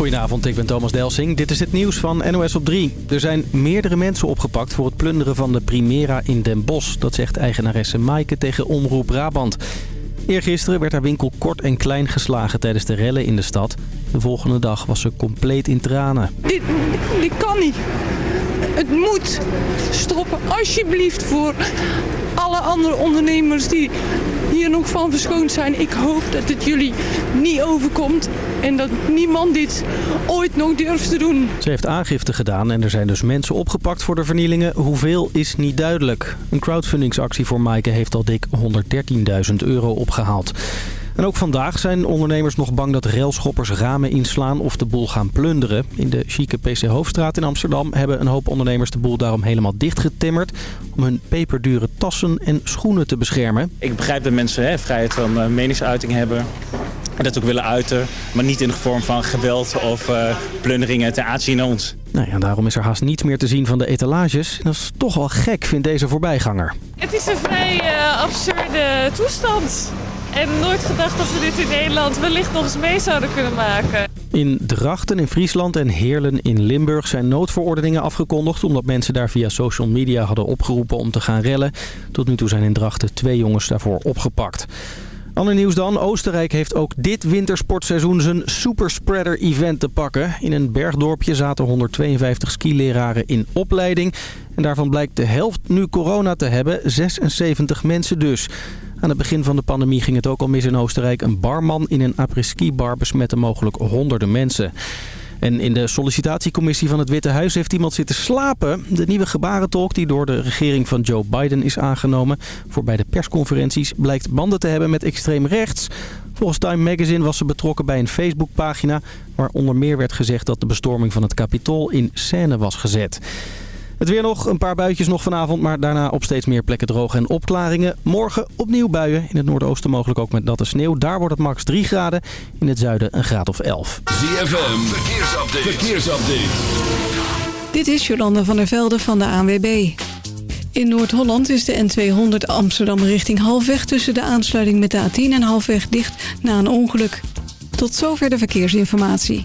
Goedenavond, ik ben Thomas Delsing. Dit is het nieuws van NOS op 3. Er zijn meerdere mensen opgepakt voor het plunderen van de Primera in Den Bosch. Dat zegt eigenaresse Maaike tegen Omroep Brabant. Eergisteren werd haar winkel kort en klein geslagen tijdens de rellen in de stad. De volgende dag was ze compleet in tranen. Dit, dit kan niet. Het moet stoppen, alsjeblieft, voor alle andere ondernemers die hier nog van verschoond zijn. Ik hoop dat het jullie niet overkomt en dat niemand dit ooit nog durft te doen. Ze heeft aangifte gedaan en er zijn dus mensen opgepakt voor de vernielingen. Hoeveel is niet duidelijk. Een crowdfundingsactie voor Maaike heeft al dik 113.000 euro opgehaald. En ook vandaag zijn ondernemers nog bang dat railschoppers ramen inslaan of de boel gaan plunderen. In de chique PC Hoofdstraat in Amsterdam hebben een hoop ondernemers de boel daarom helemaal dichtgetimmerd... om hun peperdure tassen en schoenen te beschermen. Ik begrijp dat mensen hè, vrijheid van uh, meningsuiting hebben en dat ook willen uiten, maar niet in de vorm van geweld of uh, plunderingen ten aanzien van ons. Nou ja, daarom is er haast niets meer te zien van de etalages. Dat is toch wel gek, vindt deze voorbijganger. Het is een vrij uh, absurde toestand. En nooit gedacht dat we dit in Nederland wellicht nog eens mee zouden kunnen maken. In Drachten in Friesland en Heerlen in Limburg zijn noodverordeningen afgekondigd... omdat mensen daar via social media hadden opgeroepen om te gaan rellen. Tot nu toe zijn in Drachten twee jongens daarvoor opgepakt. Ander nieuws dan. Oostenrijk heeft ook dit wintersportseizoen zijn superspreader-event te pakken. In een bergdorpje zaten 152 skileraren in opleiding. En daarvan blijkt de helft nu corona te hebben. 76 mensen dus. Aan het begin van de pandemie ging het ook al mis in Oostenrijk. Een barman in een après-ski bar besmette mogelijk honderden mensen. En in de sollicitatiecommissie van het Witte Huis heeft iemand zitten slapen. De nieuwe gebarentolk die door de regering van Joe Biden is aangenomen... voor bij de persconferenties blijkt banden te hebben met extreem rechts. Volgens Time Magazine was ze betrokken bij een Facebookpagina... waar onder meer werd gezegd dat de bestorming van het Capitool in scène was gezet. Het weer nog, een paar buitjes nog vanavond, maar daarna op steeds meer plekken droog en opklaringen. Morgen opnieuw buien, in het noordoosten mogelijk ook met natte sneeuw. Daar wordt het max 3 graden, in het zuiden een graad of 11. ZFM, verkeersupdate. verkeersupdate. Dit is Jolanda van der Velde van de ANWB. In Noord-Holland is de N200 Amsterdam richting halfweg tussen de aansluiting met de A10 en halfweg dicht na een ongeluk. Tot zover de verkeersinformatie.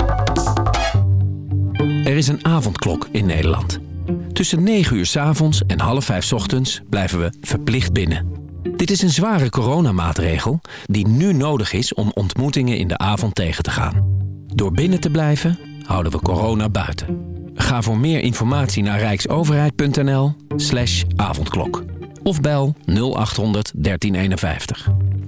Er is een avondklok in Nederland. Tussen 9 uur s avonds en half 5 s ochtends blijven we verplicht binnen. Dit is een zware coronamaatregel die nu nodig is om ontmoetingen in de avond tegen te gaan. Door binnen te blijven houden we corona buiten. Ga voor meer informatie naar rijksoverheid.nl slash avondklok. Of bel 0800 1351.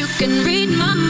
You can read my mind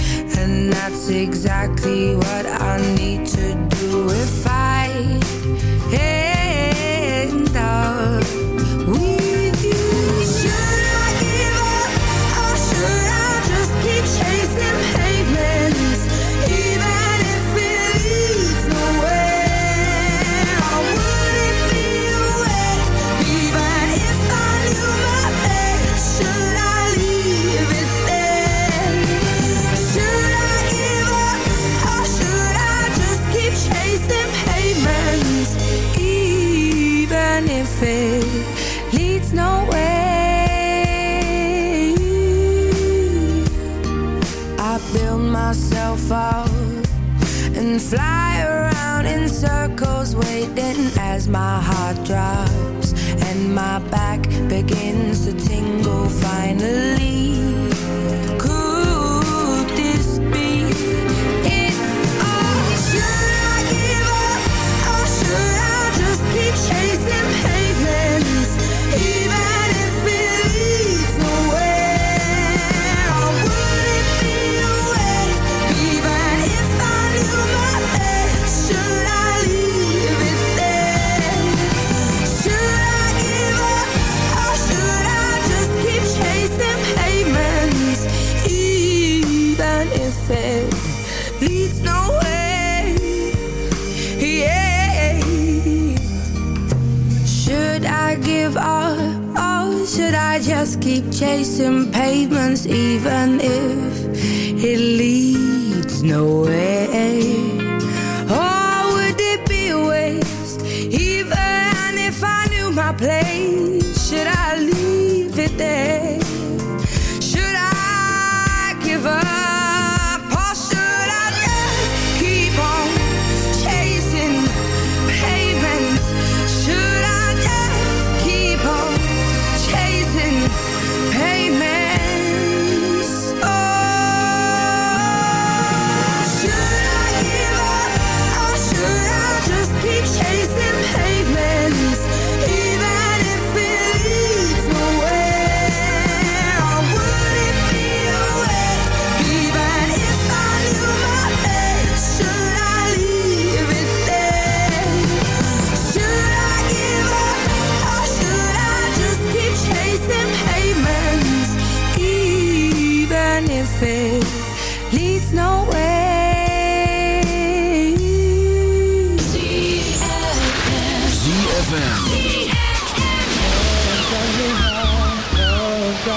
That's exactly what I need to do if I... Hey.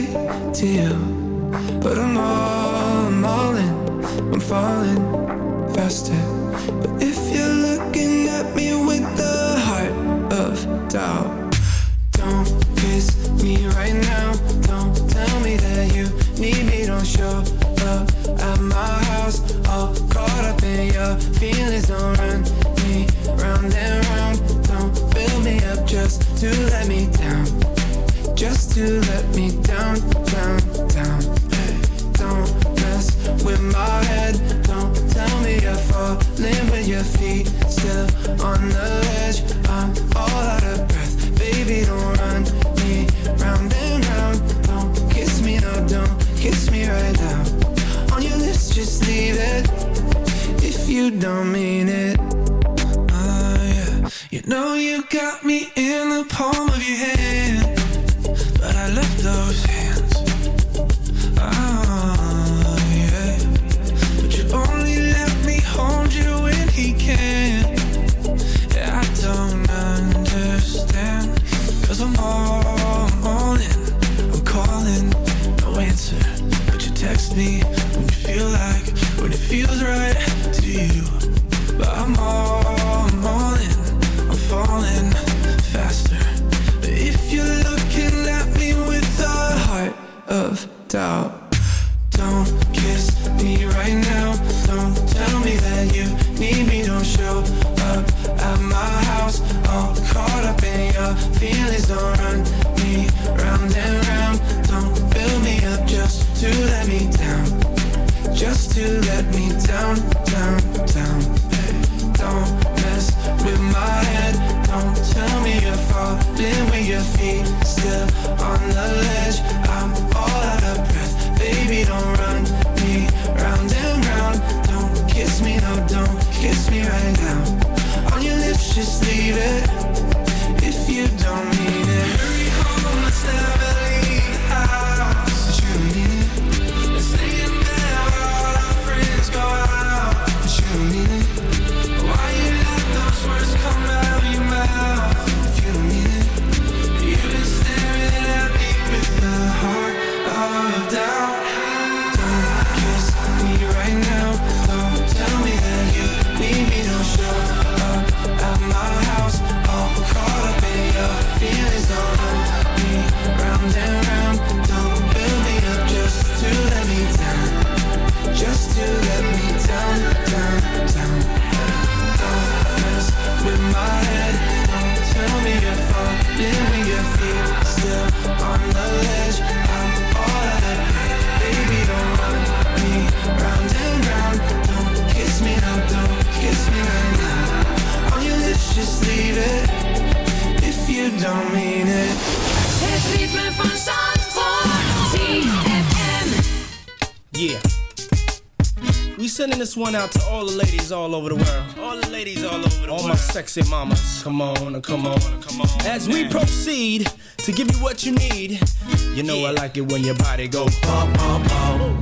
To you. But I'm all, I'm all in. I'm falling faster. But if falling with your feet still on the ledge. I'm all out of breath. Baby, don't run me round and round. Don't kiss me, no, don't kiss me right now. On your lips, just leave it if you don't lips, just it if you don't mean it. Het ritme van Zandvoort. ZFM. Yeah. We sending this one out to all the ladies all over the world. All the ladies all over the all world. All my sexy mamas. Come on, come on, come on. As we proceed to give you what you need, you know I like it when your body go bum, bum, bum.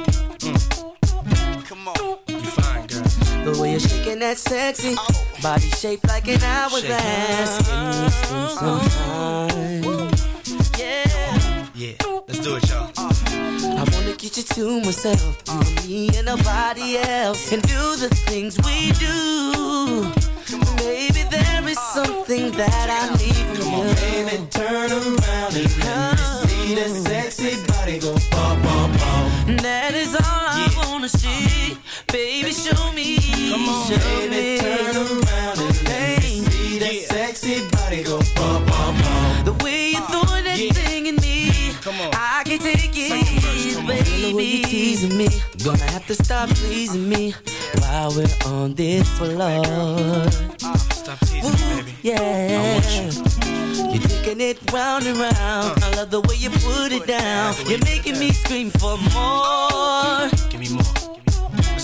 You're shaking that sexy body shaped like an hourglass. Can spend some time? Yeah. Yeah, let's do it, y'all. I wanna get you to myself, you and me and nobody else, and do the things we do. Baby, there is something that I need from Come you. on, baby, turn around and let me see that sexy body go bum, bum, bum. That is all I wanna see. Baby, show me. Come on, show baby, me. turn around and let me see that sexy body go bum, bum, bum. The way you throw that thing can't take it, baby. Teasing me? Gonna have to stop pleasing me while we're on this floor. Stop teasing me, baby. Yeah. You're taking it round and round. Uh. I love the way you put it down. You're making me scream for more. Give me more.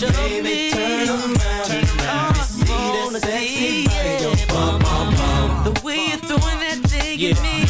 Show Baby, me. turn around. Turn around. See that sexy body go bum, bum, bum. The way you're throwing that thing Yeah, at me.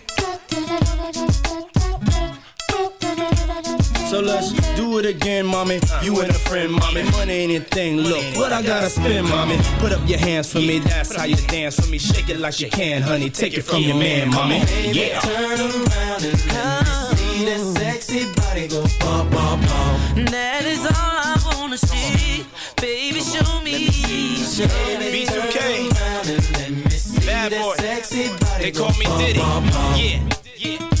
So let's do it again, mommy. You and a friend, mommy. Money ain't a thing. Look, what I gotta spend, mommy. Put up your hands for me. That's how you dance for me. Shake it like you can, honey. Take it from your man, mommy. Yeah. Turn around and see that sexy body go bum, bum, bum. That is all I wanna see. Baby, show me. Show me. B2K. Bad boy. They call me Diddy. Yeah. Yeah.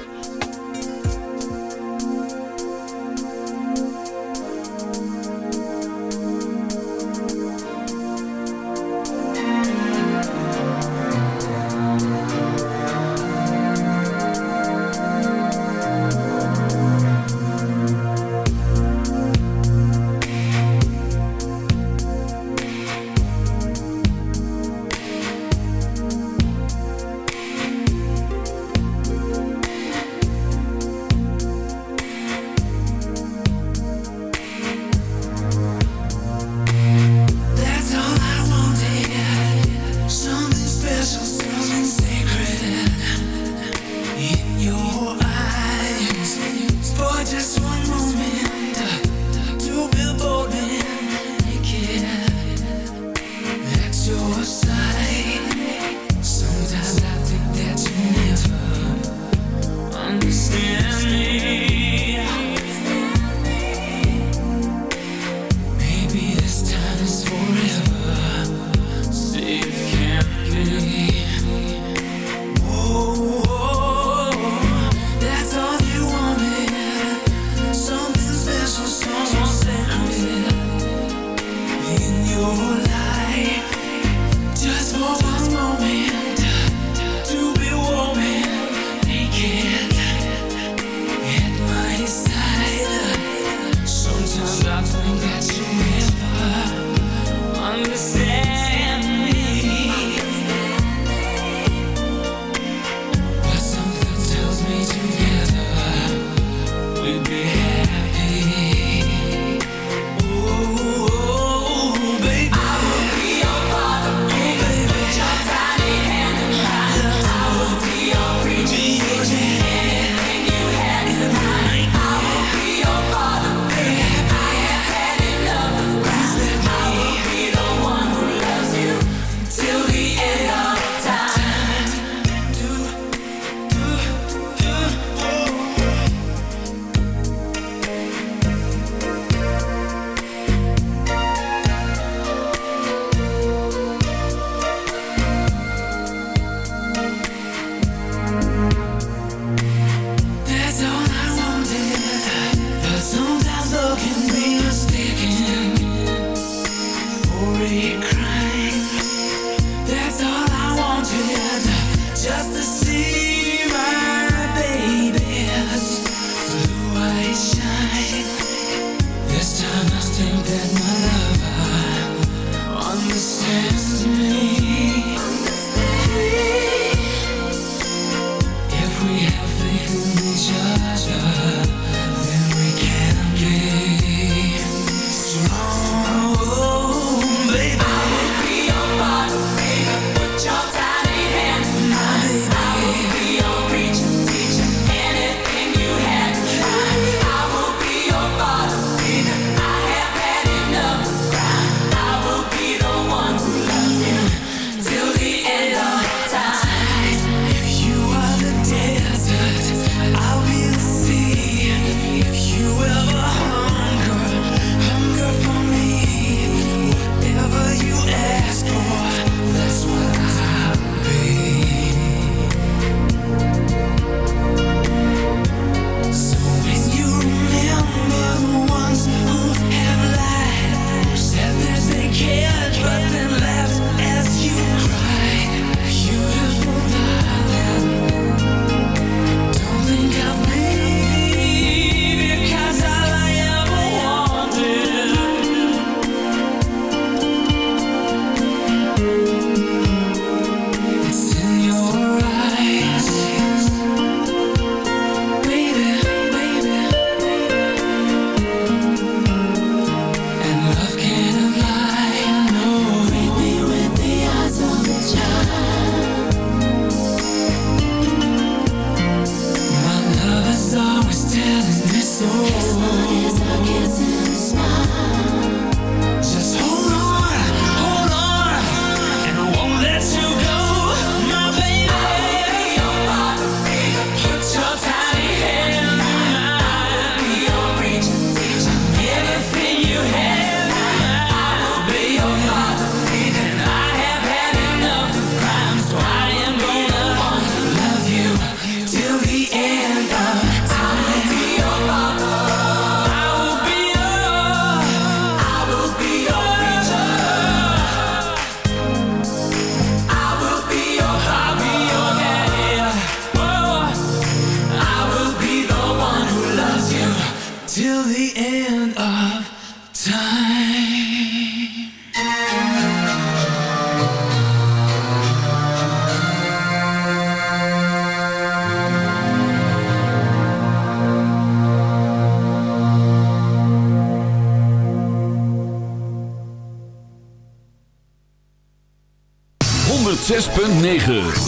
9.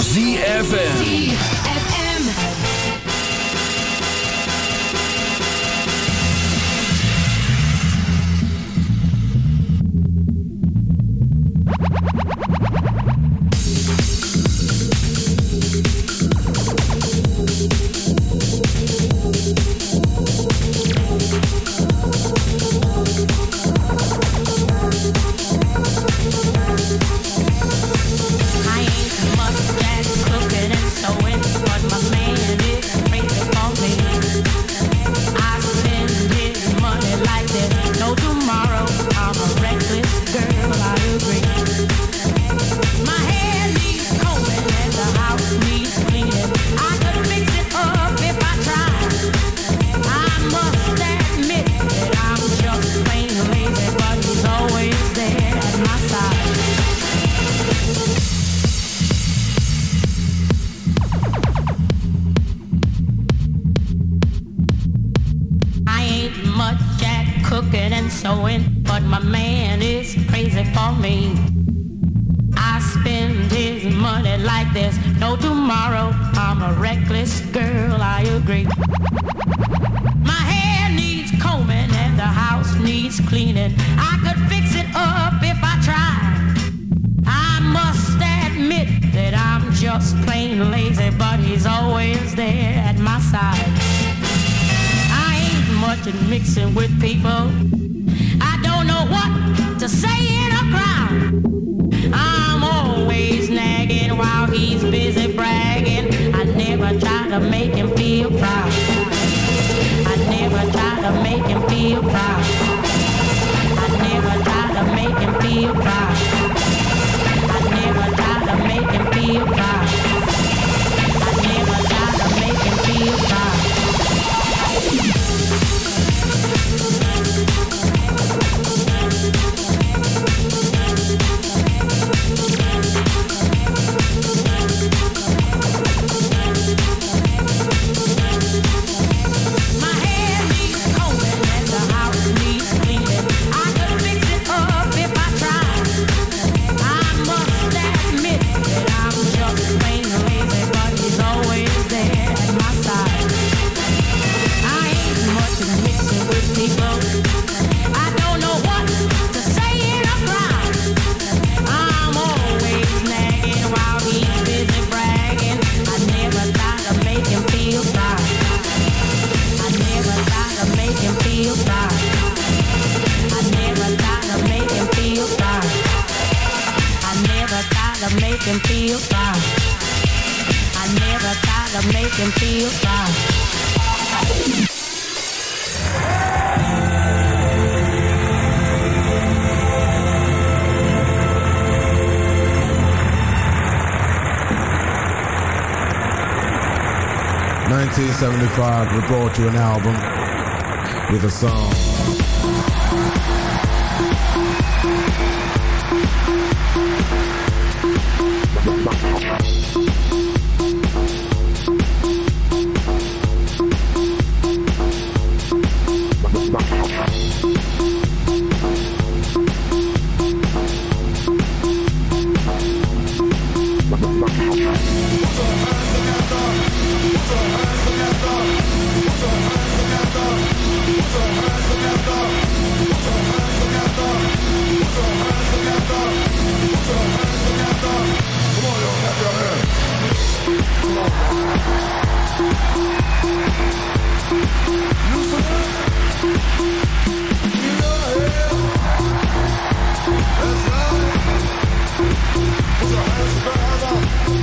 We an album with a song. Bravo.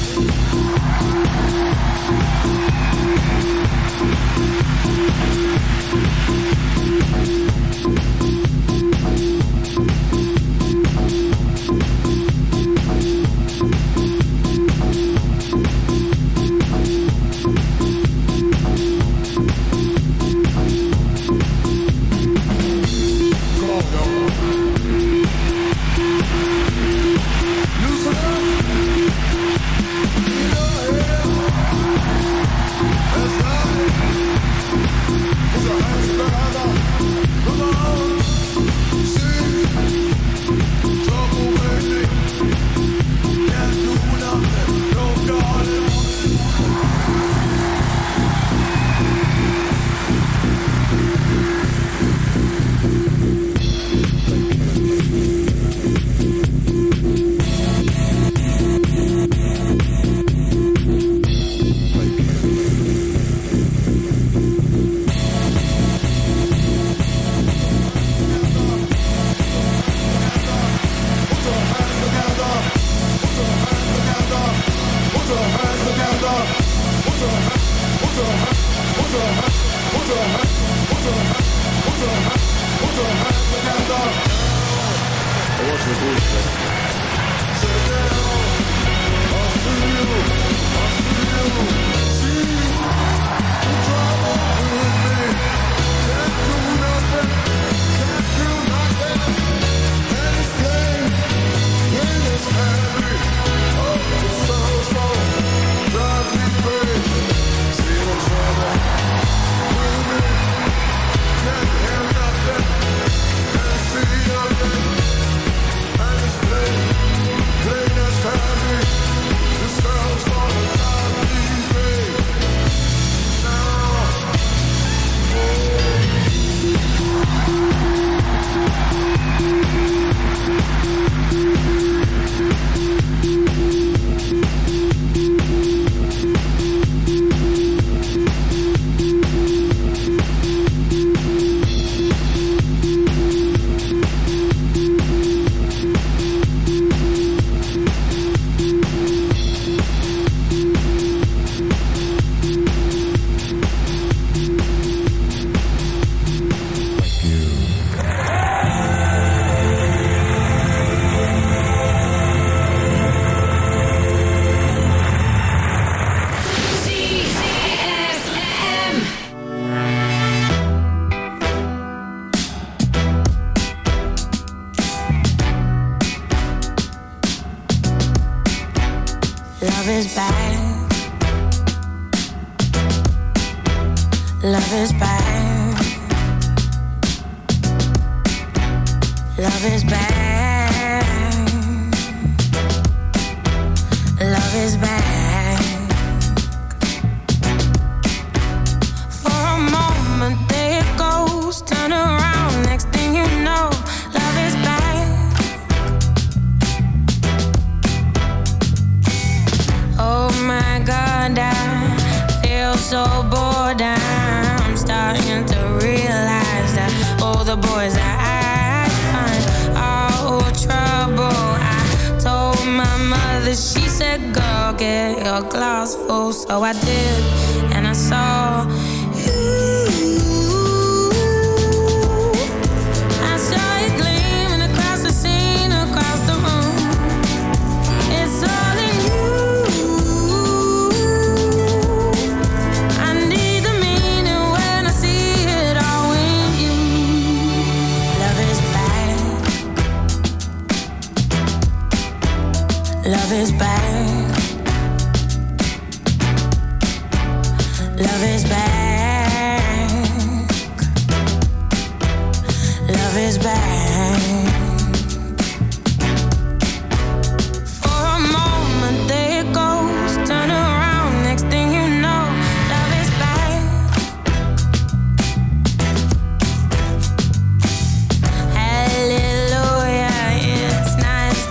Thank us back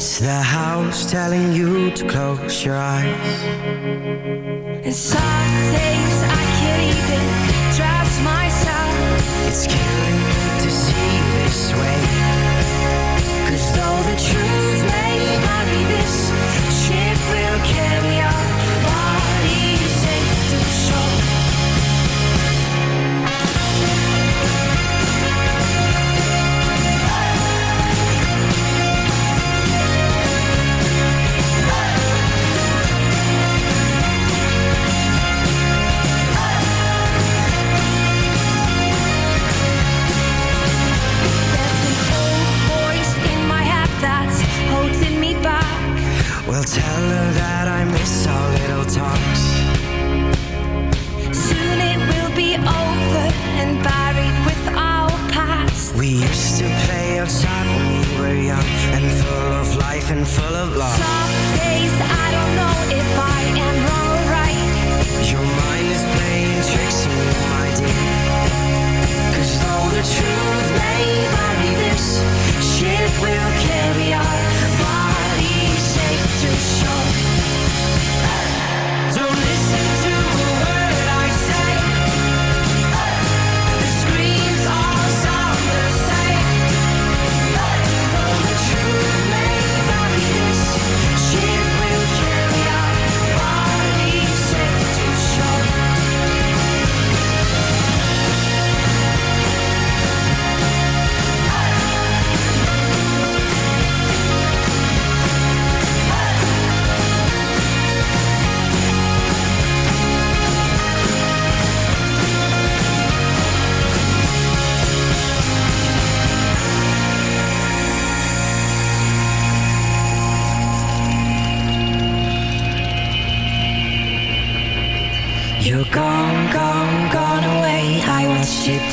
It's the house telling you to close your eyes. It's full of love. Some days I don't know if I am wrong or right. Your mind is playing tricks on me, my dear. Cause though the truth may be this Ship will carry our bodies safe to shore